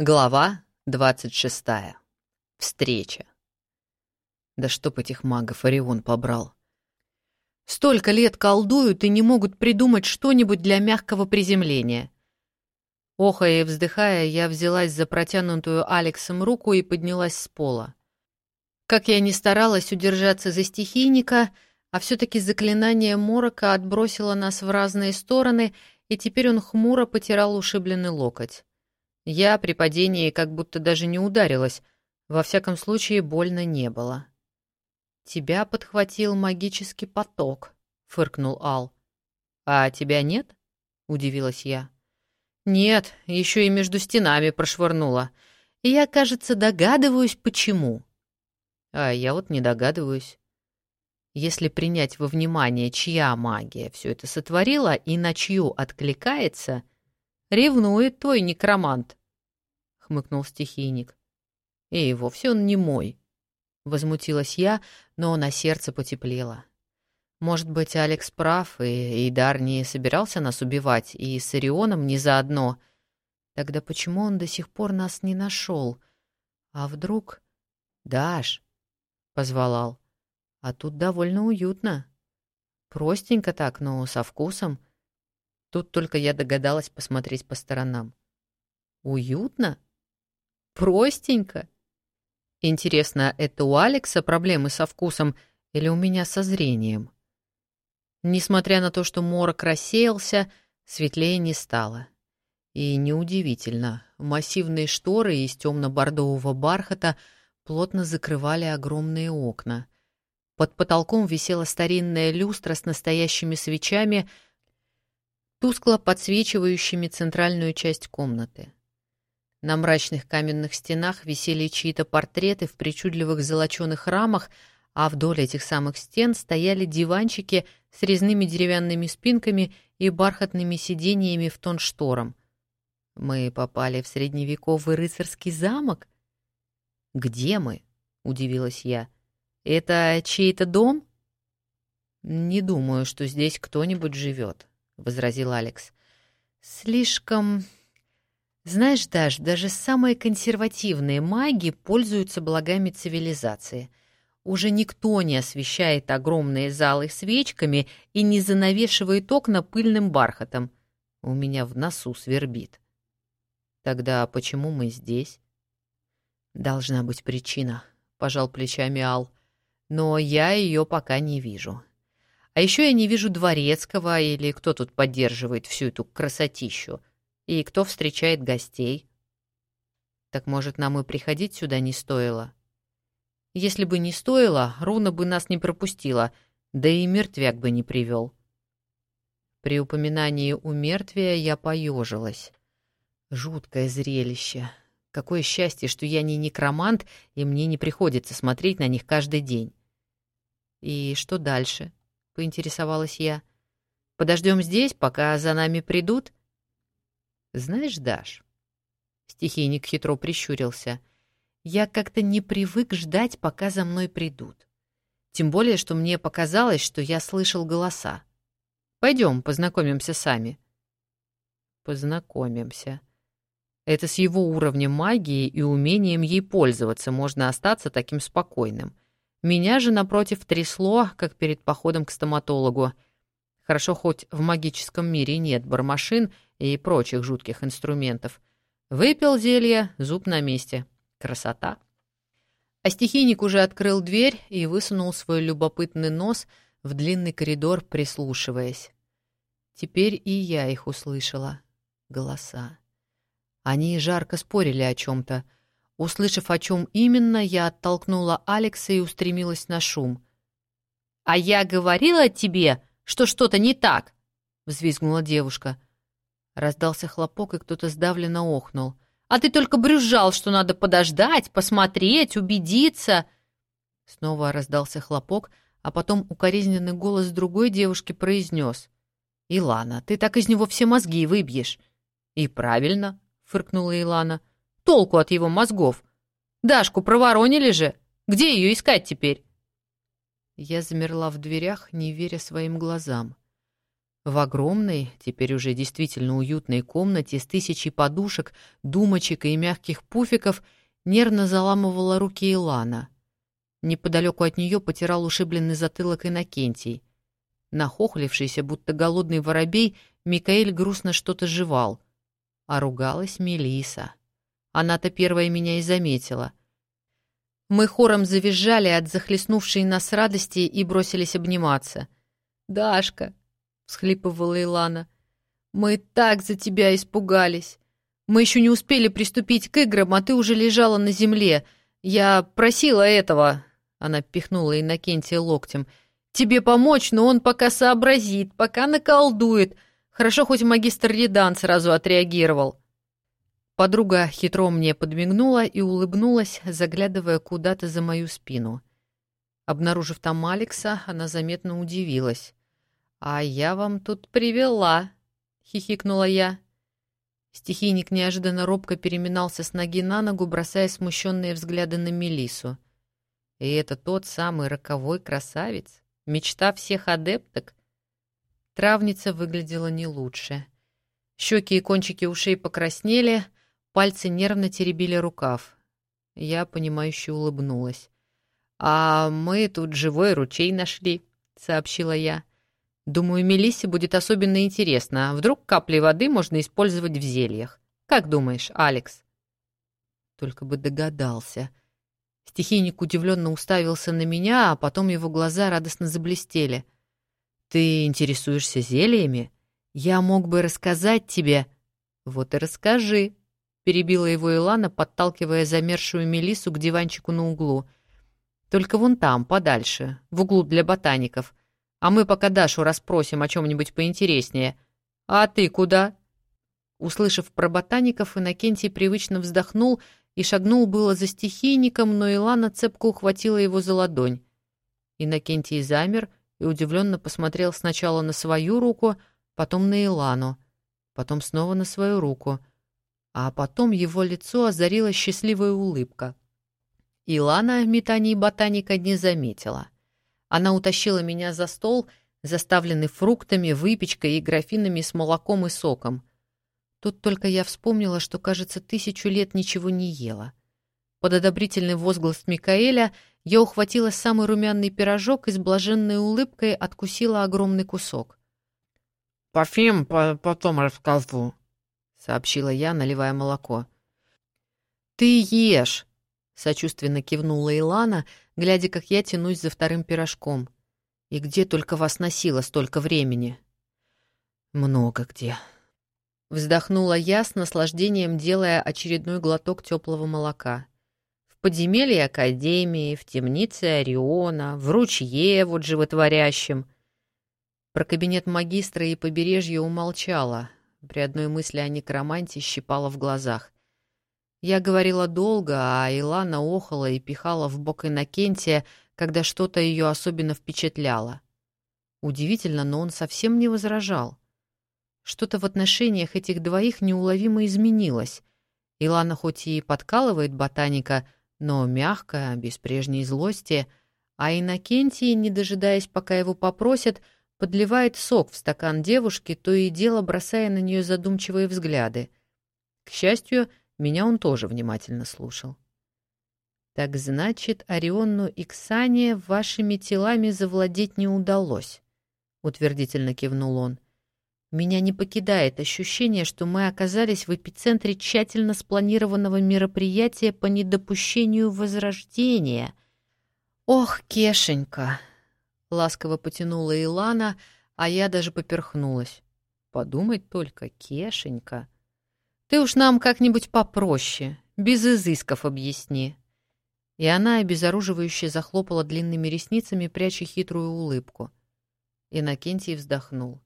Глава 26. Встреча. Да чтоб этих магов Орион побрал. Столько лет колдуют и не могут придумать что-нибудь для мягкого приземления. Охая и вздыхая, я взялась за протянутую Алексом руку и поднялась с пола. Как я ни старалась удержаться за стихийника, а все-таки заклинание морока отбросило нас в разные стороны, и теперь он хмуро потирал ушибленный локоть. Я при падении как будто даже не ударилась, во всяком случае больно не было. «Тебя подхватил магический поток», — фыркнул Ал. «А тебя нет?» — удивилась я. «Нет, еще и между стенами прошвырнула. Я, кажется, догадываюсь, почему». «А я вот не догадываюсь». Если принять во внимание, чья магия все это сотворила и на чью откликается, ревнует твой некромант хмыкнул стихийник. «И вовсе он не мой», — возмутилась я, но на сердце потеплело. Может быть, Алекс прав, и Идар не собирался нас убивать, и с Орионом не заодно. Тогда почему он до сих пор нас не нашел? А вдруг... «Даш», — позвал Ал, — «а тут довольно уютно. Простенько так, но со вкусом». Тут только я догадалась посмотреть по сторонам. «Уютно?» Простенько. Интересно, это у Алекса проблемы со вкусом или у меня со зрением? Несмотря на то, что морок рассеялся, светлее не стало. И неудивительно, массивные шторы из темно-бордового бархата плотно закрывали огромные окна. Под потолком висела старинная люстра с настоящими свечами, тускло подсвечивающими центральную часть комнаты. На мрачных каменных стенах висели чьи-то портреты в причудливых золоченых рамах, а вдоль этих самых стен стояли диванчики с резными деревянными спинками и бархатными сиденьями в тон шторам. Мы попали в средневековый рыцарский замок? Где мы? удивилась я. Это чей-то дом? Не думаю, что здесь кто-нибудь живет, возразил Алекс. Слишком знаешь, Даш, даже самые консервативные маги пользуются благами цивилизации. Уже никто не освещает огромные залы свечками и не занавешивает окна пыльным бархатом. У меня в носу свербит. Тогда почему мы здесь? Должна быть причина, пожал плечами Ал. Но я ее пока не вижу. А еще я не вижу дворецкого или кто тут поддерживает всю эту красотищу. И кто встречает гостей? Так, может, нам и приходить сюда не стоило? Если бы не стоило, Руна бы нас не пропустила, да и мертвяк бы не привел. При упоминании у мертвия я поежилась. Жуткое зрелище. Какое счастье, что я не некромант, и мне не приходится смотреть на них каждый день. «И что дальше?» — поинтересовалась я. «Подождем здесь, пока за нами придут?» Знаешь, Даш, стихийник хитро прищурился, я как-то не привык ждать, пока за мной придут. Тем более, что мне показалось, что я слышал голоса. Пойдем, познакомимся сами. Познакомимся. Это с его уровнем магии и умением ей пользоваться можно остаться таким спокойным. Меня же, напротив, трясло, как перед походом к стоматологу. Хорошо, хоть в магическом мире нет бармашин — и прочих жутких инструментов. Выпил зелье, зуб на месте. Красота. А стихийник уже открыл дверь и высунул свой любопытный нос в длинный коридор, прислушиваясь. Теперь и я их услышала. Голоса. Они жарко спорили о чем-то. Услышав, о чем именно, я оттолкнула Алекса и устремилась на шум. «А я говорила тебе, что что-то не так!» — взвизгнула девушка. Раздался хлопок, и кто-то сдавленно охнул. «А ты только брюзжал, что надо подождать, посмотреть, убедиться!» Снова раздался хлопок, а потом укоризненный голос другой девушки произнес. «Илана, ты так из него все мозги выбьешь!» «И правильно!» — фыркнула Илана. «Толку от его мозгов! Дашку проворонили же! Где ее искать теперь?» Я замерла в дверях, не веря своим глазам. В огромной, теперь уже действительно уютной комнате с тысячей подушек, думочек и мягких пуфиков нервно заламывала руки Илана. Неподалеку от нее потирал ушибленный затылок Иннокентий. Нахохлившийся, будто голодный воробей, Микаэль грустно что-то жевал. А ругалась Мелиса. Она-то первая меня и заметила. Мы хором завизжали от захлестнувшей нас радости и бросились обниматься. «Дашка!» — всхлипывала Илана. «Мы так за тебя испугались! Мы еще не успели приступить к играм, а ты уже лежала на земле. Я просила этого!» — она пихнула Иннокентия локтем. «Тебе помочь, но он пока сообразит, пока наколдует. Хорошо, хоть магистр Редан сразу отреагировал». Подруга хитро мне подмигнула и улыбнулась, заглядывая куда-то за мою спину. Обнаружив там Алекса, она заметно удивилась. «А я вам тут привела», — хихикнула я. Стихийник неожиданно робко переминался с ноги на ногу, бросая смущенные взгляды на Мелису. И это тот самый роковой красавец, мечта всех адепток. Травница выглядела не лучше. Щеки и кончики ушей покраснели — Пальцы нервно теребили рукав. Я, понимающе улыбнулась. «А мы тут живой ручей нашли», — сообщила я. «Думаю, Мелиссе будет особенно интересно. Вдруг капли воды можно использовать в зельях. Как думаешь, Алекс?» Только бы догадался. Стихийник удивленно уставился на меня, а потом его глаза радостно заблестели. «Ты интересуешься зельями? Я мог бы рассказать тебе...» «Вот и расскажи», перебила его Илана, подталкивая замершую Мелису к диванчику на углу. «Только вон там, подальше, в углу для ботаников. А мы пока Дашу расспросим о чем-нибудь поинтереснее. А ты куда?» Услышав про ботаников, Иннокентий привычно вздохнул и шагнул было за стихийником, но Илана цепко ухватила его за ладонь. Иннокентий замер и удивленно посмотрел сначала на свою руку, потом на Илану, потом снова на свою руку — а потом его лицо озарила счастливая улыбка. Илана метаний ботаника не заметила. Она утащила меня за стол, заставленный фруктами, выпечкой и графинами с молоком и соком. Тут только я вспомнила, что, кажется, тысячу лет ничего не ела. Под одобрительный возглас Микаэля я ухватила самый румяный пирожок и с блаженной улыбкой откусила огромный кусок. «Парфюм потом расскажу», — сообщила я, наливая молоко. «Ты ешь!» — сочувственно кивнула Илана, глядя, как я тянусь за вторым пирожком. «И где только вас носило столько времени?» «Много где». Вздохнула я с наслаждением, делая очередной глоток теплого молока. В подземелье Академии, в темнице Ориона, в ручье вот животворящем. Про кабинет магистра и побережье умолчала, при одной мысли о некроманте щипала в глазах. Я говорила долго, а Илана охала и пихала в бок Иннокентия, когда что-то ее особенно впечатляло. Удивительно, но он совсем не возражал. Что-то в отношениях этих двоих неуловимо изменилось. Илана хоть и подкалывает ботаника, но мягко, без прежней злости, а Иннокентий, не дожидаясь, пока его попросят, — подливает сок в стакан девушки, то и дело бросая на нее задумчивые взгляды. К счастью, меня он тоже внимательно слушал. «Так значит, Ориону и Ксане вашими телами завладеть не удалось», — утвердительно кивнул он. «Меня не покидает ощущение, что мы оказались в эпицентре тщательно спланированного мероприятия по недопущению возрождения». «Ох, Кешенька!» Ласково потянула Илана, а я даже поперхнулась. Подумать только, Кешенька. Ты уж нам как-нибудь попроще, без изысков объясни. И она обезоруживающе захлопала длинными ресницами, пряча хитрую улыбку. Иннокентий вздохнул.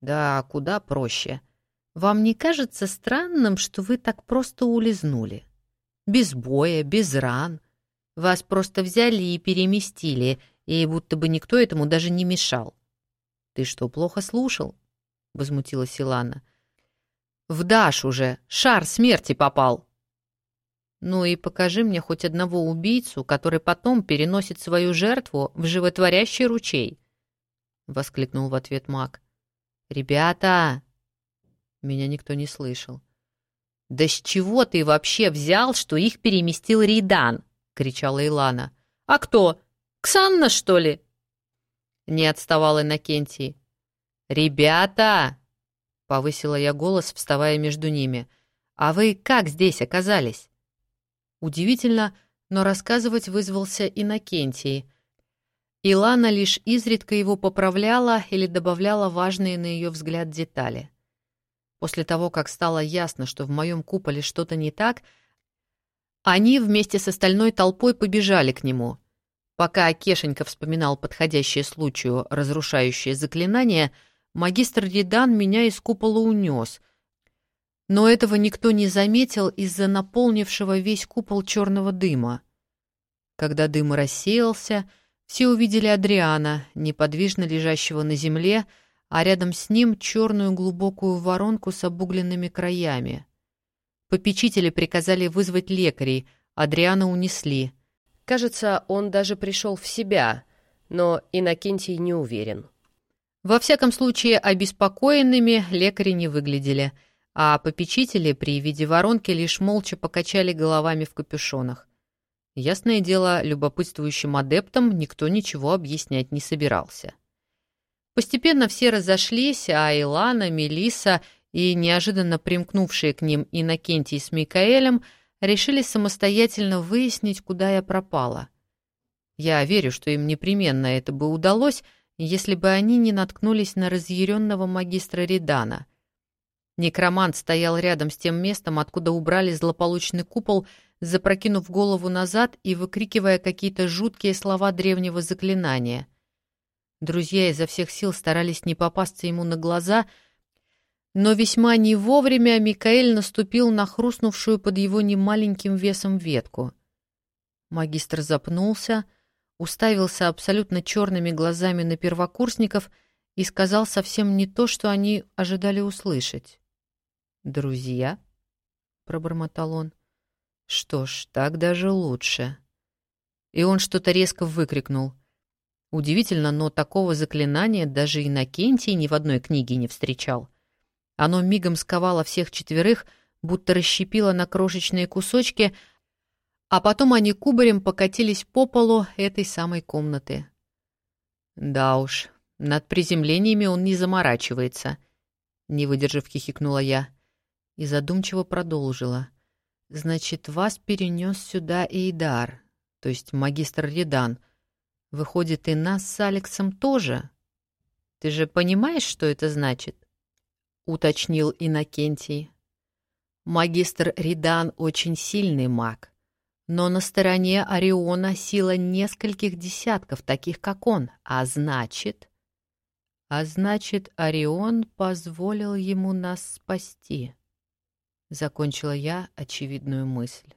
«Да, куда проще. Вам не кажется странным, что вы так просто улизнули? Без боя, без ран. Вас просто взяли и переместили, и будто бы никто этому даже не мешал. «Ты что, плохо слушал?» — возмутилась Илана. «В Даш уже! Шар смерти попал!» «Ну и покажи мне хоть одного убийцу, который потом переносит свою жертву в животворящий ручей!» — воскликнул в ответ маг. «Ребята!» Меня никто не слышал. «Да с чего ты вообще взял, что их переместил Ридан?» — кричала Илана. «А кто? Ксанна, что ли?» Не отставал Иннокентий. «Ребята!» — повысила я голос, вставая между ними. «А вы как здесь оказались?» Удивительно, но рассказывать вызвался Иннокентий. Илана лишь изредка его поправляла или добавляла важные на ее взгляд детали. После того, как стало ясно, что в моем куполе что-то не так, они вместе с остальной толпой побежали к нему. Пока Кешенька вспоминал подходящее случаю разрушающее заклинание, магистр Редан меня из купола унес. Но этого никто не заметил из-за наполнившего весь купол черного дыма. Когда дым рассеялся, все увидели Адриана, неподвижно лежащего на земле, а рядом с ним черную глубокую воронку с обугленными краями. Попечители приказали вызвать лекарей, Адриана унесли. Кажется, он даже пришел в себя, но Иннокентий не уверен. Во всяком случае, обеспокоенными лекари не выглядели, а попечители при виде воронки лишь молча покачали головами в капюшонах. Ясное дело, любопытствующим адептам никто ничего объяснять не собирался. Постепенно все разошлись, а Илана, Мелиса и неожиданно примкнувшие к ним Иннокентий с Микаэлем решили самостоятельно выяснить, куда я пропала. Я верю, что им непременно это бы удалось, если бы они не наткнулись на разъяренного магистра Редана. Некромант стоял рядом с тем местом, откуда убрали злополучный купол, запрокинув голову назад и выкрикивая какие-то жуткие слова древнего заклинания — Друзья изо всех сил старались не попасться ему на глаза, но весьма не вовремя Микаэль наступил на хрустнувшую под его немаленьким весом ветку. Магистр запнулся, уставился абсолютно черными глазами на первокурсников и сказал совсем не то, что они ожидали услышать. «Друзья?» — пробормотал он. «Что ж, так даже лучше». И он что-то резко выкрикнул — Удивительно, но такого заклинания даже Иннокентий ни в одной книге не встречал. Оно мигом сковало всех четверых, будто расщепило на крошечные кусочки, а потом они кубарем покатились по полу этой самой комнаты. «Да уж, над приземлениями он не заморачивается», — не выдержав, хихикнула я. И задумчиво продолжила. «Значит, вас перенес сюда Эйдар, то есть магистр Редан, — Выходит, и нас с Алексом тоже. Ты же понимаешь, что это значит? Уточнил Иннокентий. Магистр Ридан очень сильный маг, но на стороне Ориона сила нескольких десятков, таких как он, а значит... А значит, Орион позволил ему нас спасти. Закончила я очевидную мысль.